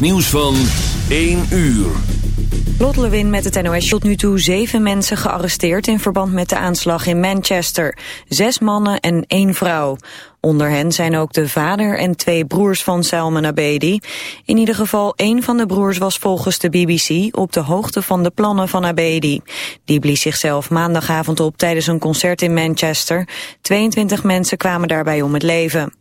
Nieuws van 1 uur. Lot Lewin met het NOS. Tot nu toe zeven mensen gearresteerd in verband met de aanslag in Manchester. Zes mannen en één vrouw. Onder hen zijn ook de vader en twee broers van Salman Abedi. In ieder geval één van de broers was volgens de BBC op de hoogte van de plannen van Abedi. Die blies zichzelf maandagavond op tijdens een concert in Manchester. 22 mensen kwamen daarbij om het leven.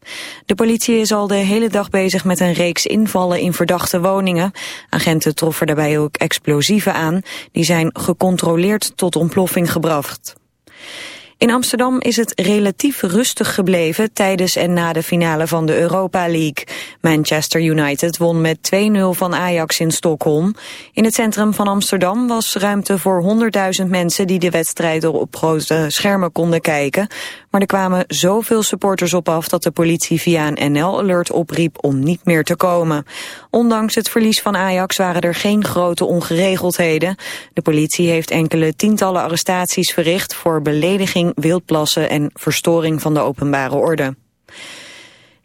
De politie is al de hele dag bezig met een reeks invallen in verdachte woningen. Agenten troffen daarbij ook explosieven aan. Die zijn gecontroleerd tot ontploffing gebracht. In Amsterdam is het relatief rustig gebleven tijdens en na de finale van de Europa League. Manchester United won met 2-0 van Ajax in Stockholm. In het centrum van Amsterdam was ruimte voor 100.000 mensen die de wedstrijd op grote schermen konden kijken. Maar er kwamen zoveel supporters op af dat de politie via een NL-alert opriep om niet meer te komen. Ondanks het verlies van Ajax waren er geen grote ongeregeldheden. De politie heeft enkele tientallen arrestaties verricht voor belediging, wildplassen en verstoring van de openbare orde.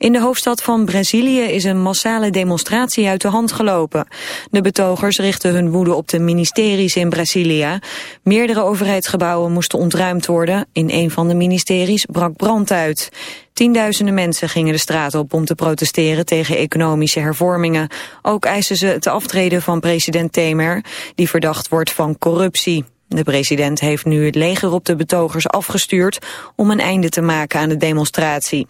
In de hoofdstad van Brazilië is een massale demonstratie uit de hand gelopen. De betogers richten hun woede op de ministeries in Brasilia. Meerdere overheidsgebouwen moesten ontruimd worden. In een van de ministeries brak brand uit. Tienduizenden mensen gingen de straat op om te protesteren tegen economische hervormingen. Ook eisen ze het aftreden van president Temer, die verdacht wordt van corruptie. De president heeft nu het leger op de betogers afgestuurd om een einde te maken aan de demonstratie.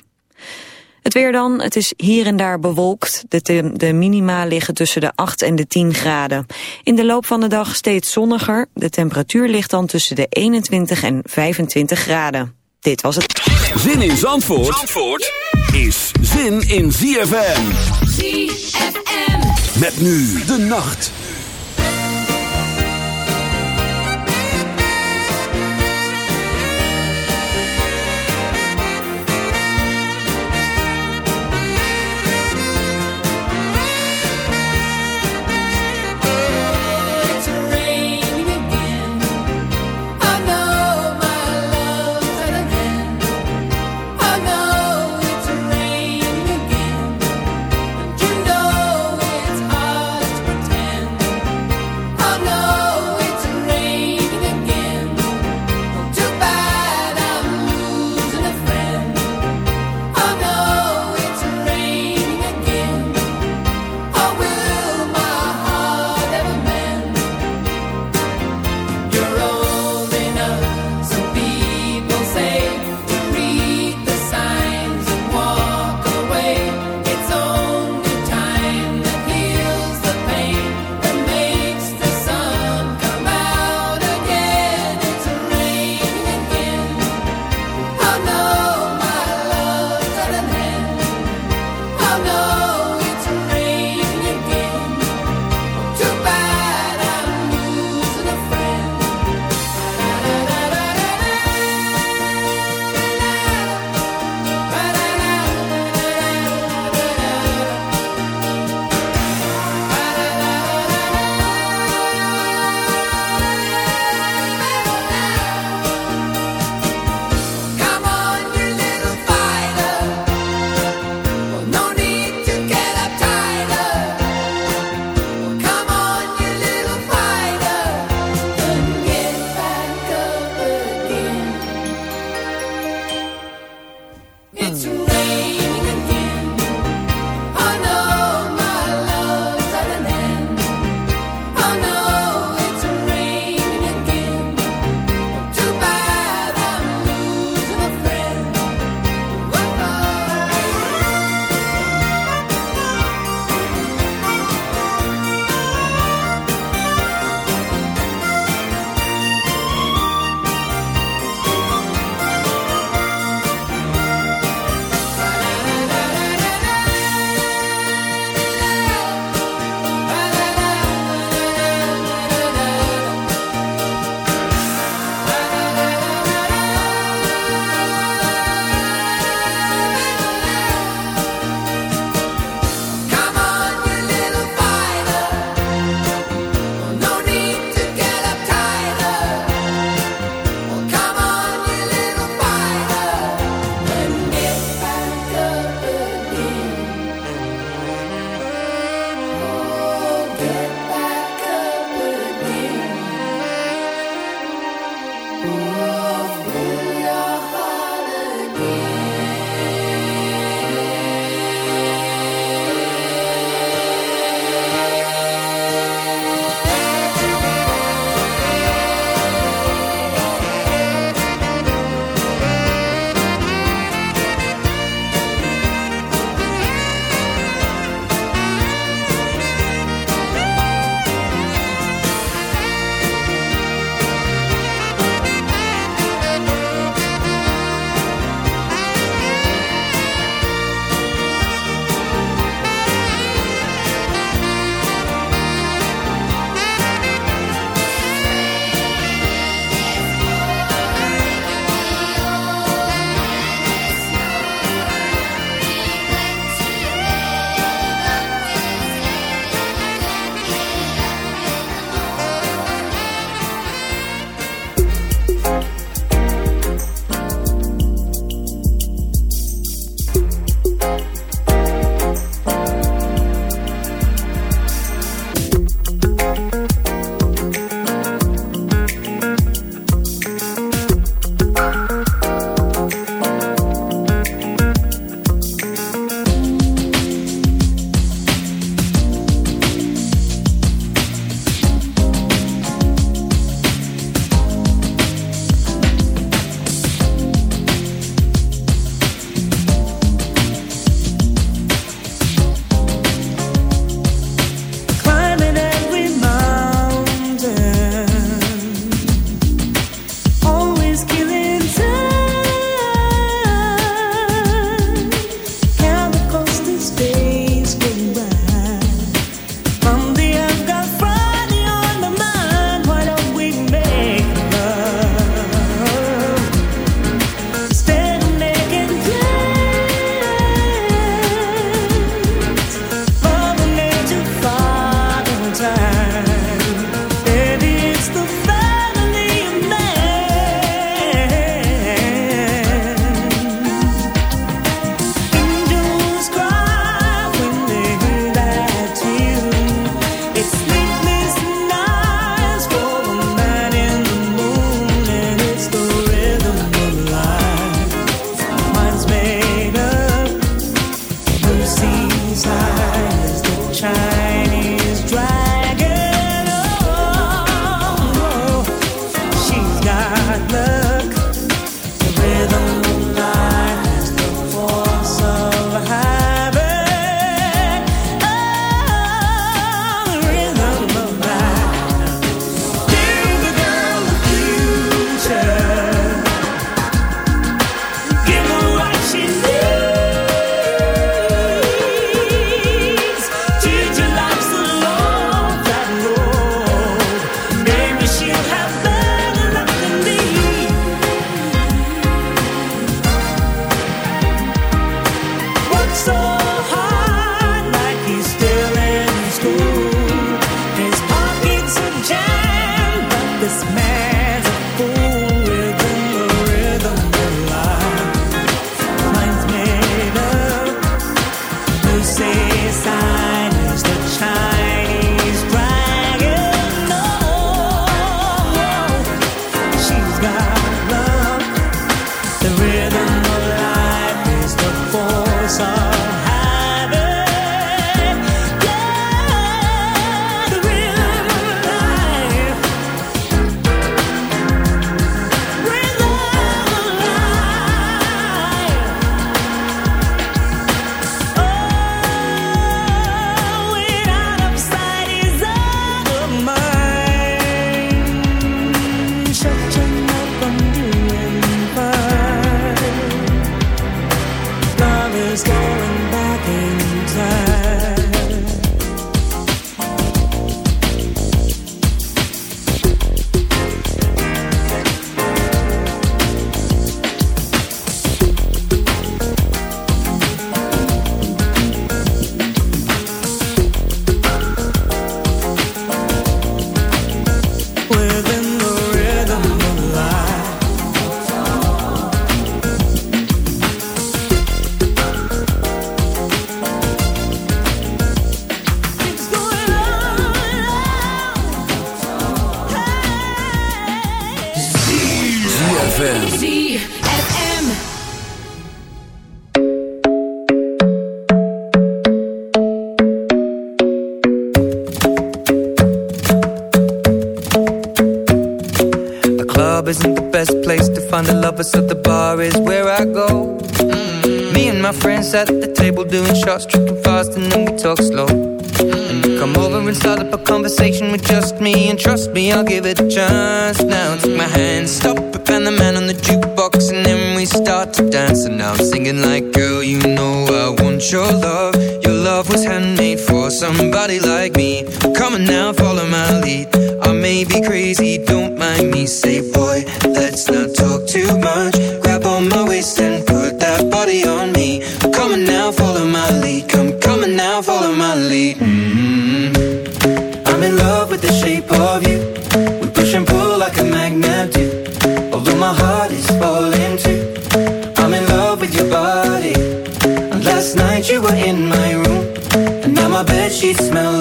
Het weer dan, het is hier en daar bewolkt. De, de minima liggen tussen de 8 en de 10 graden. In de loop van de dag steeds zonniger. De temperatuur ligt dan tussen de 21 en 25 graden. Dit was het. Zin in Zandvoort, Zandvoort is zin in ZFM. ZFM. Met nu de nacht.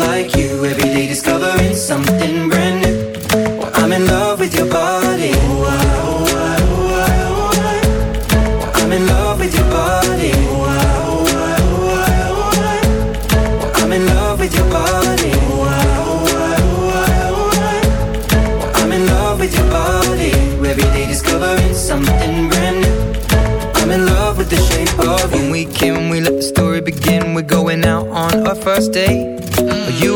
like you. Every day discovering something brand new. Well, I'm in love with your body. Oh, I'm in love with your body. I'm in love with your body. I'm in love with your body. Every day discovering something brand new. I'm in love with the shape of you. When we came, we let the story begin. We're going out on our first date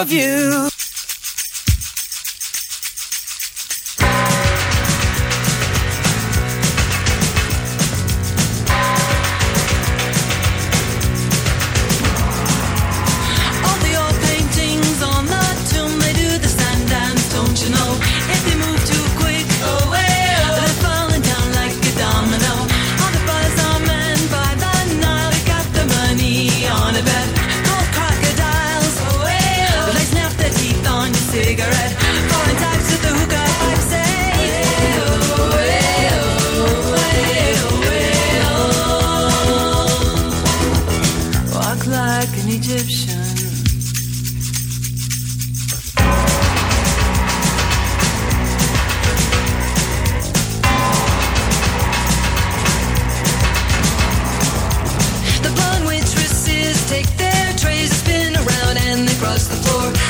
of you. for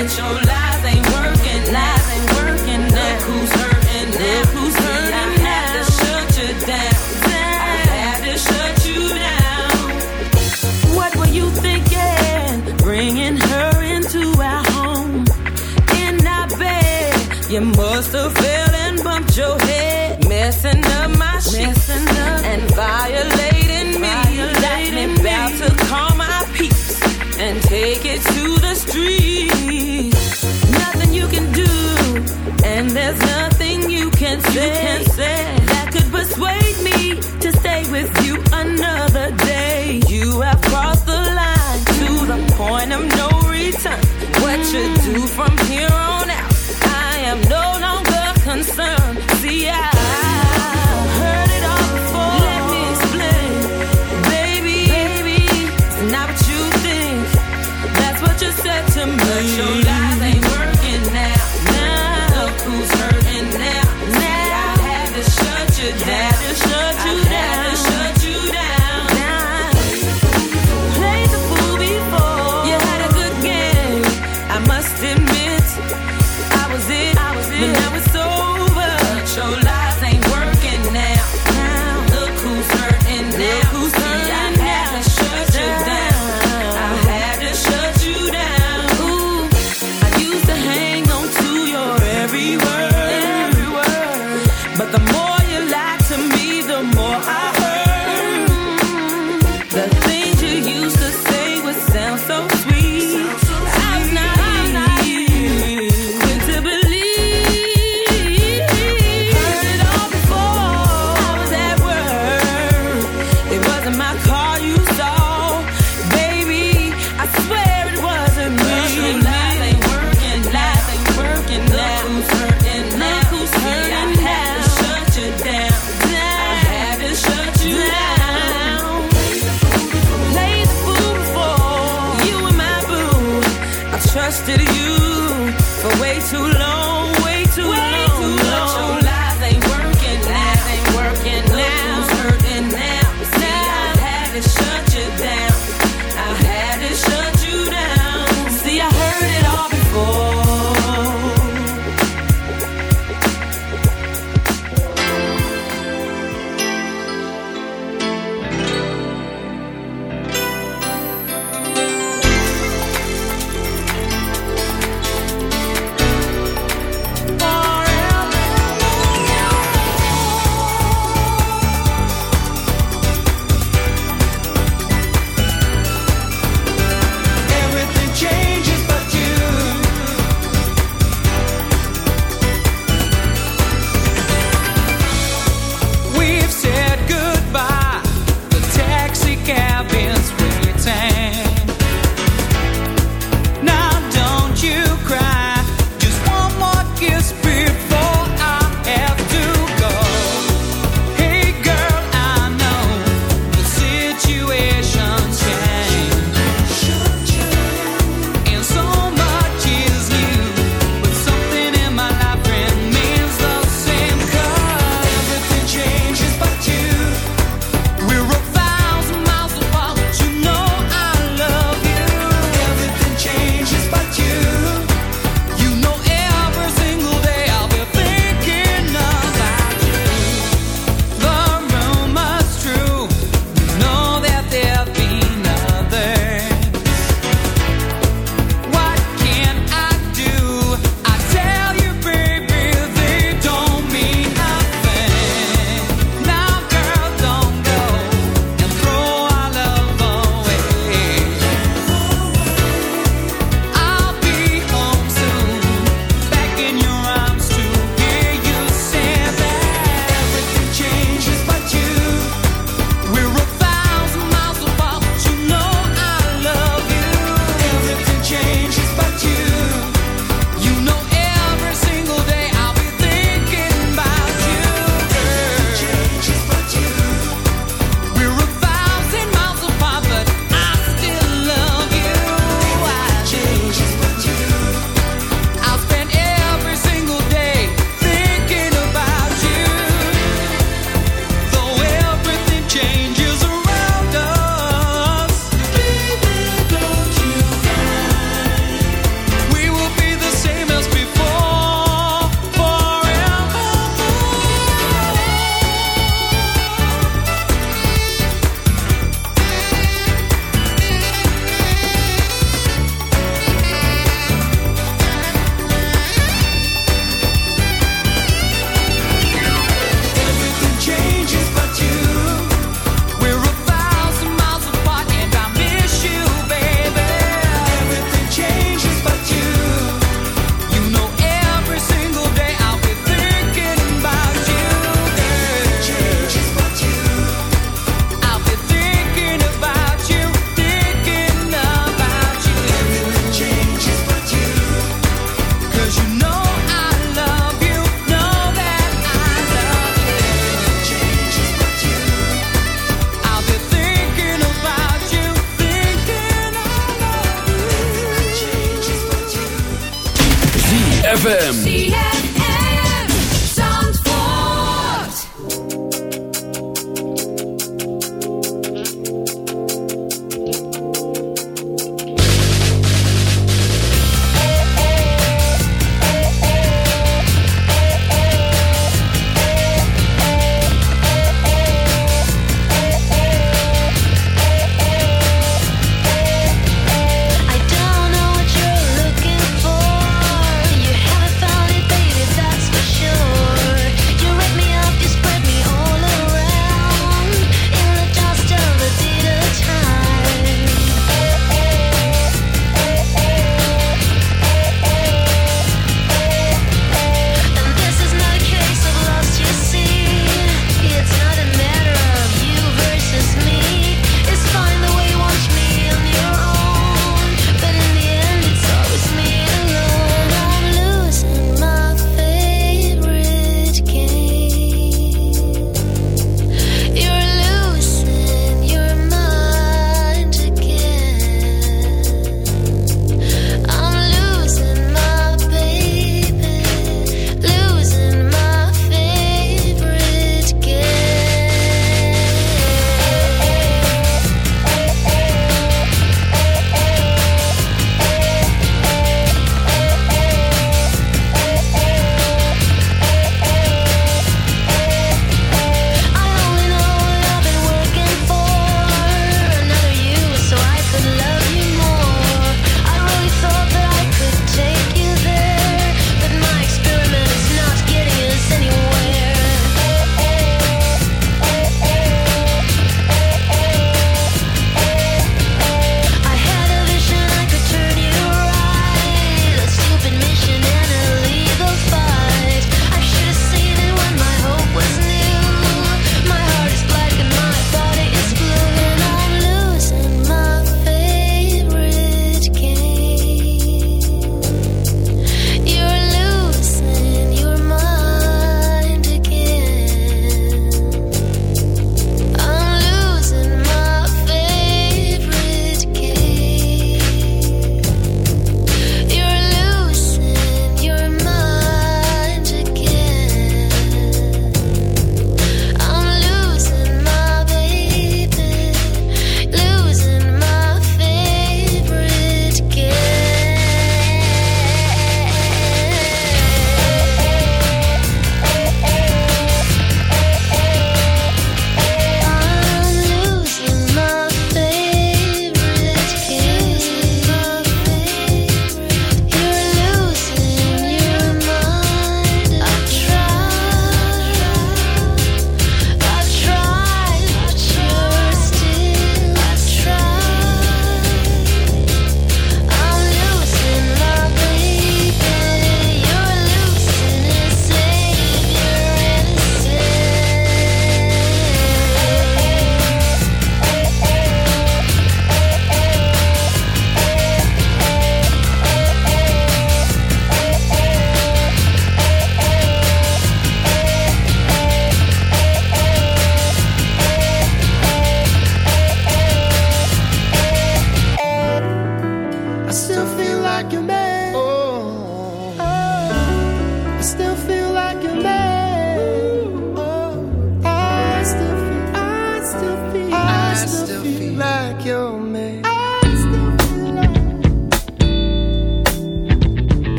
But your lies ain't working. Lies ain't working. Look who's hurting. Look who's hurting I had to shut you down. I had to shut you down. What were you thinking? Bringing her into our home. In our bed, you must have fell and bumped your head, messing up my shit and violating me. Got me about to call my peace and take it to the streets. You can say, that could persuade me to stay with you another day. You have crossed the line to the point of no return. What you do from here on out, I am no longer concerned.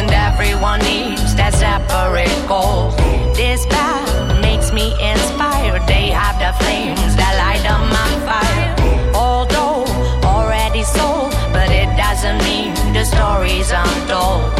and everyone needs that separate goal. This path makes me inspired. They have the flames that light up my fire. Although already sold, but it doesn't mean the stories aren't told.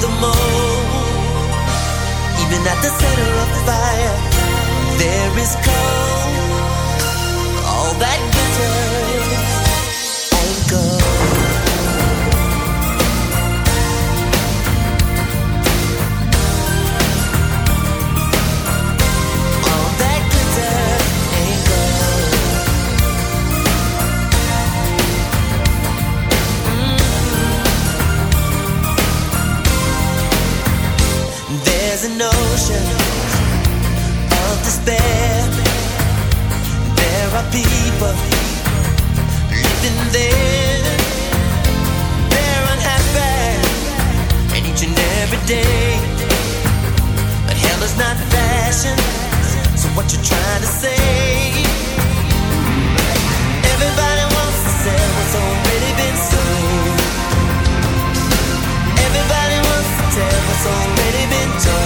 the most. Even at the center of the fire, there is cold. All that glitters. People living there. They're unhappy, and each and every day. But hell is not fashion, so what you trying to say? Everybody wants to what's already been. Everybody wants to tell what's already been told.